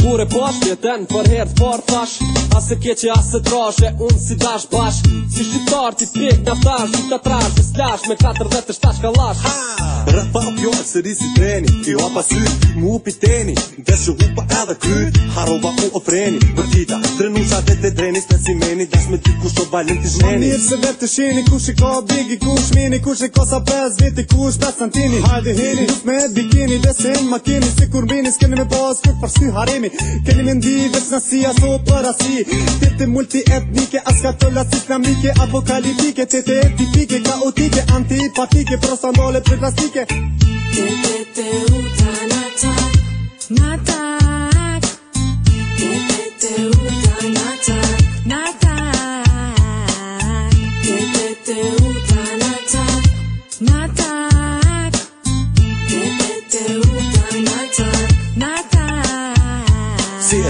Pure posh, jeten për herë të parë thash Ase keqe, ase drashe, unë si dash bash Si shqiptar ti pjek nga thash, si të slash me 4 dhe të shtash ka lash Rëpa o pjohet se risi treni Ti o pa mu u piteni Dhe shu u pa edhe kryt Harova u ofreni Për tita, trenu qa dhe të drenis Në si meni, dash me ty kush o balin të shmeni mirë se vetë të shini Kush i ka bigi, kush mini Kush i ka sa 5 viti, kush 5 santini Hajde hini, me bikini Dhe makini, si kur mini Skeni me pas, harimi Kërë më ndihë, vësë në sija, so përra si Tete multietnike, ashtë atolla si klamike Apokalipike, tete etifike, kaotike Antipatike, prosambale, përplastike Tete te utanik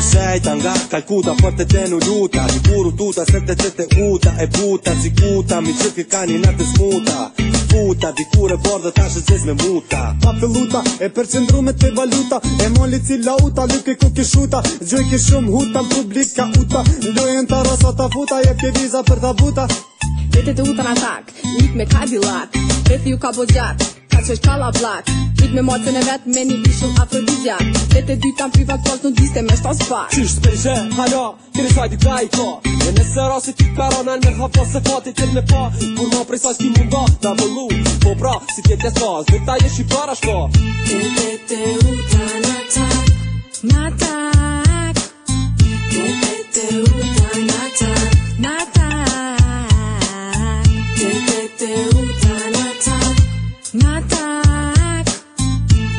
e sejta nga kalkuta për të tenu luta Një buru tuta se të qete uta e buta Si kuta mi që kërka një në smuta Puta, di kur e borë dhe ta shë qesh me muta Pa pëlluta, e përcendru me të valuta E molli cila uta, luk e ku kishuta Gjoj shumë, huta, më publik ka uta Lojën të rosa ta futa, je pje viza për ta buta Vete të uta në atak, nuk me kadilat Vete ju ka bo gjatë, Kërë që shkalla vlat Fit me mojtën e vetë Me një lishëm afrodizja Dhe të dy tam privat Falsë në diste me shtas par Qysh të përgjë Hala Kërë i sajdi i ka Në nëse rasit të përra Në në nërha fa se fatit të në pa Kur në prej sajt të munda Ta më lu Po pra Si tjetë e sas Dhe ta jesh i para shka Të të u të në tak Në tak Të të u të Na tak,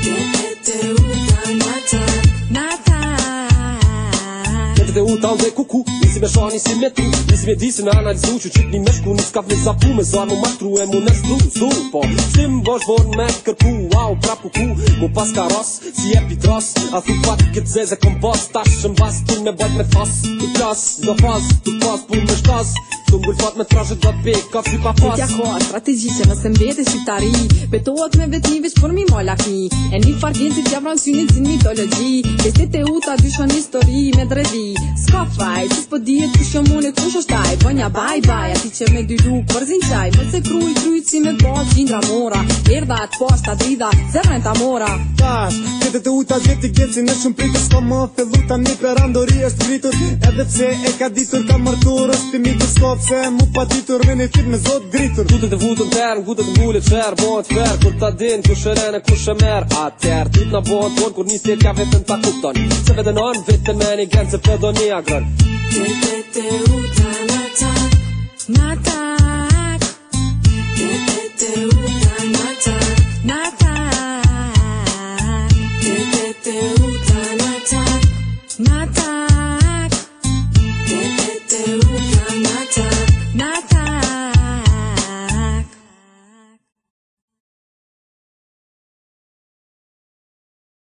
kete te uta, na tak, na tak Kete te uta nde kuku, nisi me shoni, nisi me tu, nisi me disi, në analizu që qitë një me shku, nuskaf një sapu, me zanu matru, e mu nështu, supo Për tim bosh vonë me kërpu, au prap kuku, gu pas ka rosë, si e pitrosë, a thufat këtë zezë e komposë, tashë shëmbasë, tërë me bajtë me fas i qasë, zdo fas të pasë, punë me shtasë Do mbull fat me trashe gjatë bek Ka fy pa pas Këtja ka strategi që nëse mbete si ta ri Petohet me vetë një veç për mi mollak mi E një fargen që që avran s'y një zin mitologi Dhe të të u ta dyshon një stori me drevi Ska faj, që s'po dihet që shumun e kush është taj Po nja baj baj, ati që me dy duk për zin qaj Më të kruj, kruj, si me bat, gjindra mora Erda atë pas, ta drida, zërën ta mora Tash, këtë të u ta gjeti gjeti në shumë pritës Ska më felu ta një peram, dori është pritës Edhe që e ka ditur ka mërturës, ti mitës Ska se mu pa ditur me një tip me zot gritur Tu të të vutur të erë, ku të të gullit që Bojt ferë, kur të adin, ku shërën e ku shëmer A tip në bojt mërë, kur një stil ka vetën të kupton Se vetën onë, vetën me një genë, se përdo një agrën Tete u të natan, natan